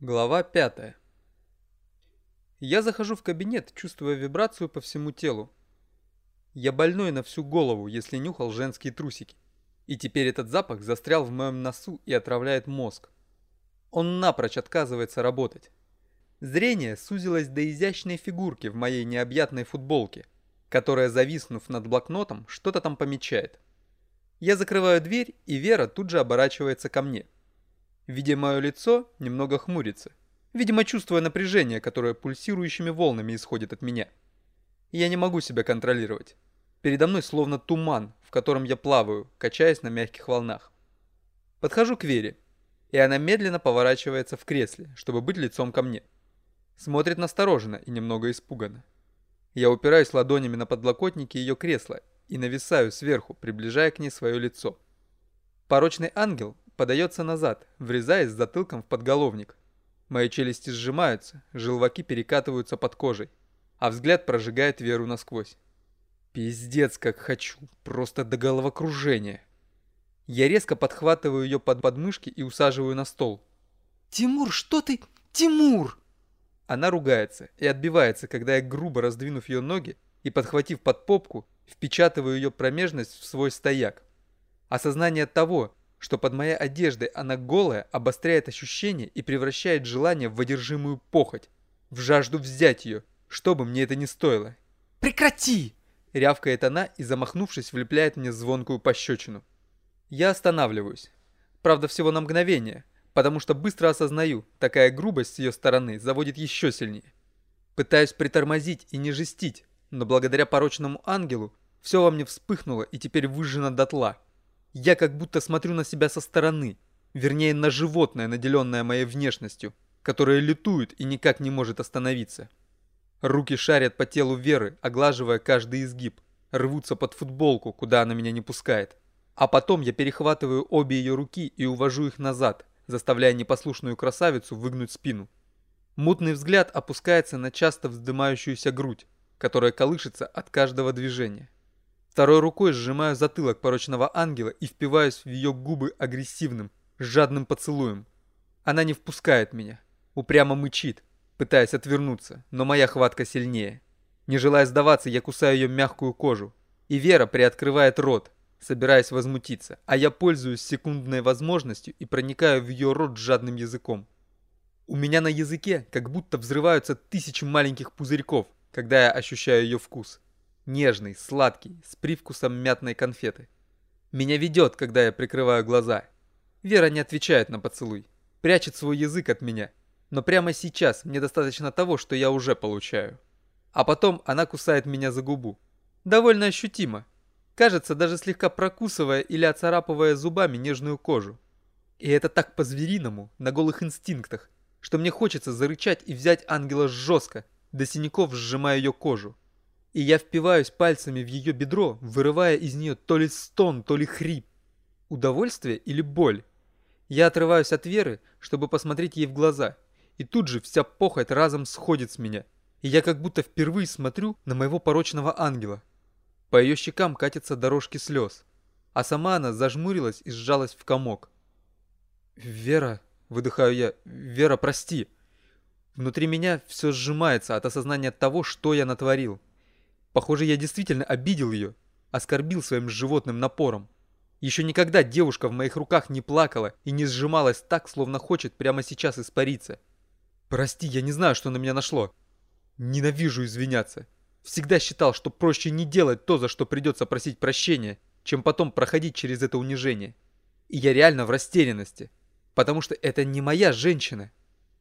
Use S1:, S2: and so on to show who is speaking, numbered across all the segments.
S1: Глава 5 Я захожу в кабинет, чувствуя вибрацию по всему телу. Я больной на всю голову, если нюхал женские трусики. И теперь этот запах застрял в моем носу и отравляет мозг. Он напрочь отказывается работать. Зрение сузилось до изящной фигурки в моей необъятной футболке, которая, зависнув над блокнотом, что-то там помечает. Я закрываю дверь, и Вера тут же оборачивается ко мне – Видя мое лицо, немного хмурится. Видимо, чувствуя напряжение, которое пульсирующими волнами исходит от меня. Я не могу себя контролировать. Передо мной словно туман, в котором я плаваю, качаясь на мягких волнах. Подхожу к Вере, и она медленно поворачивается в кресле, чтобы быть лицом ко мне. Смотрит настороженно и немного испуганно. Я упираюсь ладонями на подлокотники ее кресла и нависаю сверху, приближая к ней свое лицо. Порочный ангел подается назад, врезаясь затылком в подголовник. Мои челюсти сжимаются, желваки перекатываются под кожей, а взгляд прожигает Веру насквозь. Пиздец, как хочу, просто до головокружения. Я резко подхватываю ее под подмышки и усаживаю на стол.
S2: «Тимур, что ты? Тимур!»
S1: Она ругается и отбивается, когда я, грубо раздвинув ее ноги и подхватив под попку, впечатываю ее промежность в свой стояк. Осознание того, что под моей одеждой она голая, обостряет ощущение и превращает желание в одержимую похоть, в жажду взять ее, что бы мне это ни стоило.
S2: «Прекрати!»
S1: — рявкает она и, замахнувшись, влепляет мне звонкую пощечину. Я останавливаюсь. Правда, всего на мгновение, потому что быстро осознаю, такая грубость с ее стороны заводит еще сильнее. Пытаюсь притормозить и не жестить, но благодаря порочному ангелу все во мне вспыхнуло и теперь выжжено дотла. Я как будто смотрю на себя со стороны, вернее на животное, наделенное моей внешностью, которое летует и никак не может остановиться. Руки шарят по телу Веры, оглаживая каждый изгиб, рвутся под футболку, куда она меня не пускает. А потом я перехватываю обе ее руки и увожу их назад, заставляя непослушную красавицу выгнуть спину. Мутный взгляд опускается на часто вздымающуюся грудь, которая колышется от каждого движения. Второй рукой сжимаю затылок порочного ангела и впиваюсь в ее губы агрессивным, жадным поцелуем. Она не впускает меня, упрямо мычит, пытаясь отвернуться, но моя хватка сильнее. Не желая сдаваться, я кусаю ее мягкую кожу. И Вера приоткрывает рот, собираясь возмутиться, а я пользуюсь секундной возможностью и проникаю в ее рот жадным языком. У меня на языке как будто взрываются тысячи маленьких пузырьков, когда я ощущаю ее вкус нежный, сладкий, с привкусом мятной конфеты. Меня ведет, когда я прикрываю глаза. Вера не отвечает на поцелуй, прячет свой язык от меня. Но прямо сейчас мне достаточно того, что я уже получаю. А потом она кусает меня за губу. Довольно ощутимо. Кажется, даже слегка прокусывая или оцарапывая зубами нежную кожу. И это так по-звериному, на голых инстинктах, что мне хочется зарычать и взять ангела жестко, до синяков сжимая ее кожу и я впиваюсь пальцами в ее бедро, вырывая из нее то ли стон, то ли хрип. Удовольствие или боль? Я отрываюсь от Веры, чтобы посмотреть ей в глаза, и тут же вся похоть разом сходит с меня, и я как будто впервые смотрю на моего порочного ангела. По ее щекам катятся дорожки слез, а сама она зажмурилась и сжалась в комок. «Вера», — выдыхаю я, — «Вера, прости». Внутри меня все сжимается от осознания того, что я натворил. Похоже, я действительно обидел ее, оскорбил своим животным напором. Еще никогда девушка в моих руках не плакала и не сжималась так, словно хочет прямо сейчас испариться. Прости, я не знаю, что на меня нашло. Ненавижу извиняться. Всегда считал, что проще не делать то, за что придется просить прощения, чем потом проходить через это унижение. И я реально в растерянности, потому что это не моя женщина.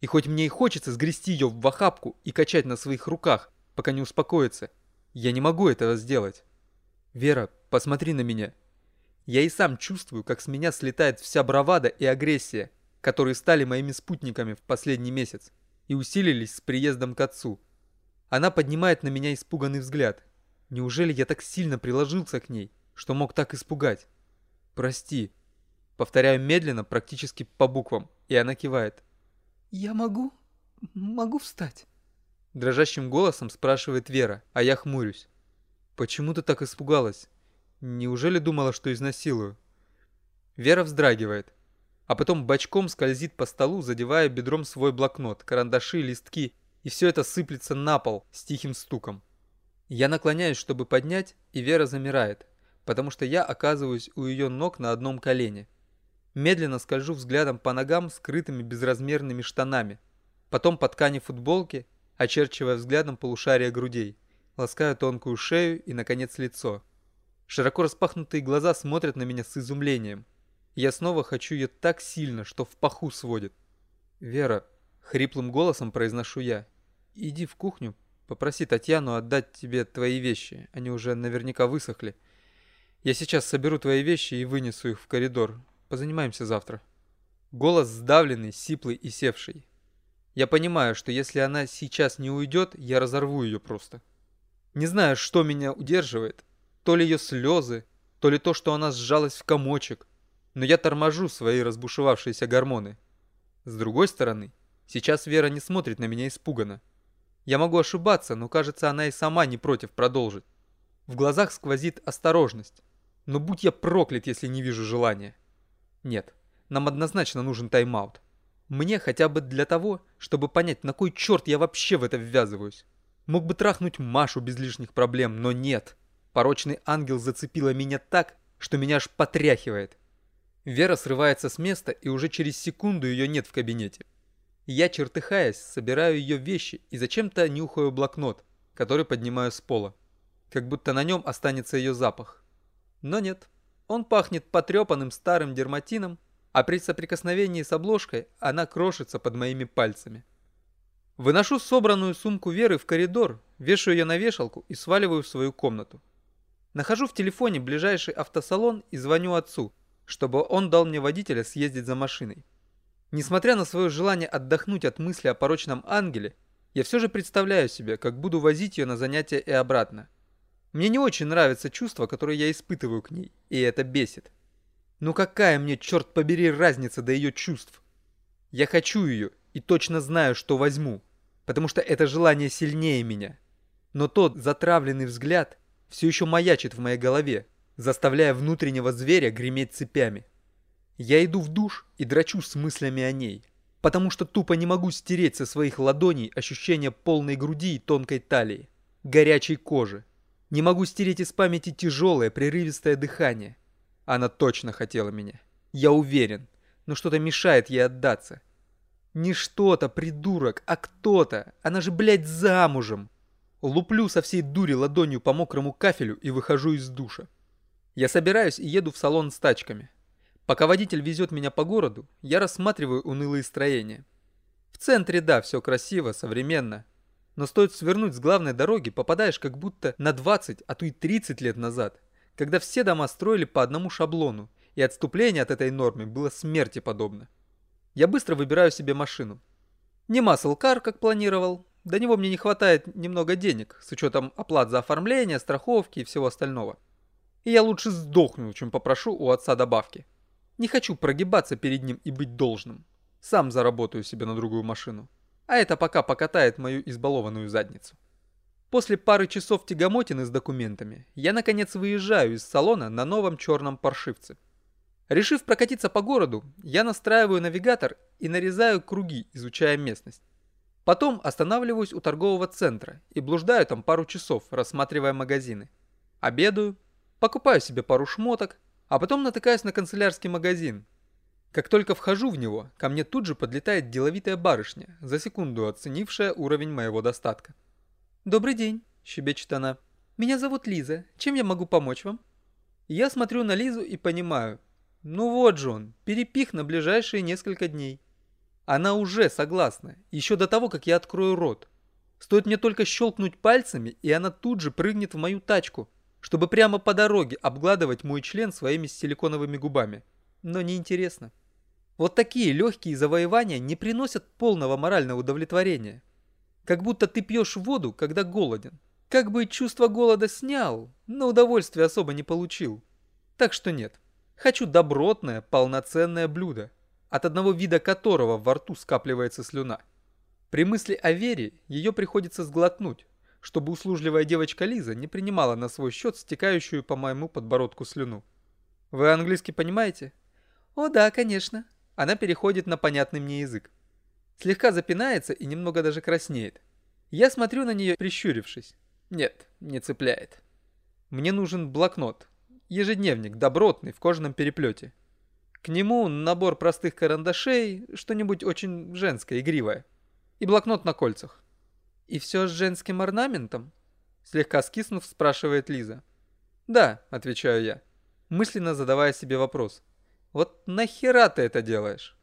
S1: И хоть мне и хочется сгрести ее в охапку и качать на своих руках, пока не успокоится, я не могу этого сделать. Вера, посмотри на меня. Я и сам чувствую, как с меня слетает вся бравада и агрессия, которые стали моими спутниками в последний месяц и усилились с приездом к отцу. Она поднимает на меня испуганный взгляд. Неужели я так сильно приложился к ней, что мог так испугать? Прости. Повторяю медленно, практически по буквам, и она кивает.
S2: Я могу? Могу встать?
S1: Дрожащим голосом спрашивает Вера, а я хмурюсь. «Почему ты так испугалась? Неужели думала, что изнасилую?» Вера вздрагивает. а потом бочком скользит по столу, задевая бедром свой блокнот, карандаши, листки, и все это сыплется на пол с тихим стуком. Я наклоняюсь, чтобы поднять, и Вера замирает, потому что я оказываюсь у ее ног на одном колене. Медленно скольжу взглядом по ногам скрытыми безразмерными штанами, потом по ткани футболки, очерчивая взглядом полушария грудей, ласкаю тонкую шею и, наконец, лицо. Широко распахнутые глаза смотрят на меня с изумлением. Я снова хочу ее так сильно, что в паху сводит. «Вера», — хриплым голосом произношу я, — «иди в кухню, попроси Татьяну отдать тебе твои вещи, они уже наверняка высохли. Я сейчас соберу твои вещи и вынесу их в коридор. Позанимаемся завтра». Голос сдавленный, сиплый и севший. Я понимаю, что если она сейчас не уйдет, я разорву ее просто. Не знаю, что меня удерживает. То ли ее слезы, то ли то, что она сжалась в комочек но я торможу свои разбушевавшиеся гормоны. С другой стороны, сейчас Вера не смотрит на меня испуганно. Я могу ошибаться, но кажется, она и сама не против продолжить. В глазах сквозит осторожность. Но будь я проклят, если не вижу желания. Нет, нам однозначно нужен тайм-аут. Мне хотя бы для того, чтобы понять, на кой черт я вообще в это ввязываюсь. Мог бы трахнуть Машу без лишних проблем, но нет. Порочный ангел зацепила меня так, что меня аж потряхивает. Вера срывается с места, и уже через секунду ее нет в кабинете. Я, чертыхаясь, собираю ее вещи и зачем-то нюхаю блокнот, который поднимаю с пола. Как будто на нем останется ее запах. Но нет. Он пахнет потрепанным старым дерматином, а при соприкосновении с обложкой она крошится под моими пальцами. Выношу собранную сумку Веры в коридор, вешаю ее на вешалку и сваливаю в свою комнату. Нахожу в телефоне ближайший автосалон и звоню отцу, чтобы он дал мне водителя съездить за машиной. Несмотря на свое желание отдохнуть от мысли о порочном ангеле, я все же представляю себе, как буду возить ее на занятия и обратно. Мне не очень нравится чувство, которое я испытываю к ней, и это бесит. Ну какая мне, черт побери, разница до ее чувств? Я хочу ее и точно знаю, что возьму, потому что это желание сильнее меня. Но тот затравленный взгляд все еще маячит в моей голове, заставляя внутреннего зверя греметь цепями. Я иду в душ и драчу с мыслями о ней, потому что тупо не могу стереть со своих ладоней ощущение полной груди и тонкой талии, горячей кожи. Не могу стереть из памяти тяжелое, прерывистое дыхание. Она точно хотела меня. Я уверен, но что-то мешает ей отдаться. Не что-то, придурок, а кто-то. Она же, блядь, замужем. Луплю со всей дури ладонью по мокрому кафелю и выхожу из душа. Я собираюсь и еду в салон с тачками. Пока водитель везет меня по городу, я рассматриваю унылые строения. В центре, да, все красиво, современно. Но стоит свернуть с главной дороги, попадаешь как будто на 20, а то и 30 лет назад, когда все дома строили по одному шаблону, и отступление от этой нормы было смерти подобно. Я быстро выбираю себе машину. Не маслкар, как планировал, до него мне не хватает немного денег, с учетом оплат за оформление, страховки и всего остального и я лучше сдохну, чем попрошу у отца добавки. Не хочу прогибаться перед ним и быть должным. Сам заработаю себе на другую машину. А это пока покатает мою избалованную задницу. После пары часов тягомотины с документами, я наконец выезжаю из салона на новом черном паршивце. Решив прокатиться по городу, я настраиваю навигатор и нарезаю круги, изучая местность. Потом останавливаюсь у торгового центра и блуждаю там пару часов, рассматривая магазины. Обедаю, покупаю себе пару шмоток, а потом натыкаюсь на канцелярский магазин. Как только вхожу в него, ко мне тут же подлетает деловитая барышня, за секунду оценившая уровень моего достатка. «Добрый день», – щебечет она. «Меня зовут Лиза. Чем я могу помочь вам?» Я смотрю на Лизу и понимаю. Ну вот же он, перепих на ближайшие несколько дней. Она уже согласна, еще до того, как я открою рот. Стоит мне только щелкнуть пальцами, и она тут же прыгнет в мою тачку чтобы прямо по дороге обгладывать мой член своими силиконовыми губами. Но неинтересно. Вот такие легкие завоевания не приносят полного морального удовлетворения. Как будто ты пьешь воду, когда голоден. Как бы чувство голода снял, но удовольствия особо не получил. Так что нет. Хочу добротное, полноценное блюдо, от одного вида которого во рту скапливается слюна. При мысли о вере ее приходится сглотнуть, чтобы услужливая девочка Лиза не принимала на свой счет стекающую по моему подбородку слюну. Вы английский понимаете? О да, конечно. она переходит на понятный мне язык. Слегка запинается и немного даже краснеет. Я смотрю на нее, прищурившись. Нет, не цепляет. Мне нужен блокнот. Ежедневник, добротный, в кожаном переплете. К нему набор простых карандашей, что-нибудь очень женское, игривое. И блокнот на кольцах. «И все с женским орнаментом?» Слегка скиснув, спрашивает Лиза. «Да», — отвечаю я, мысленно задавая себе вопрос. «Вот нахера ты это делаешь?»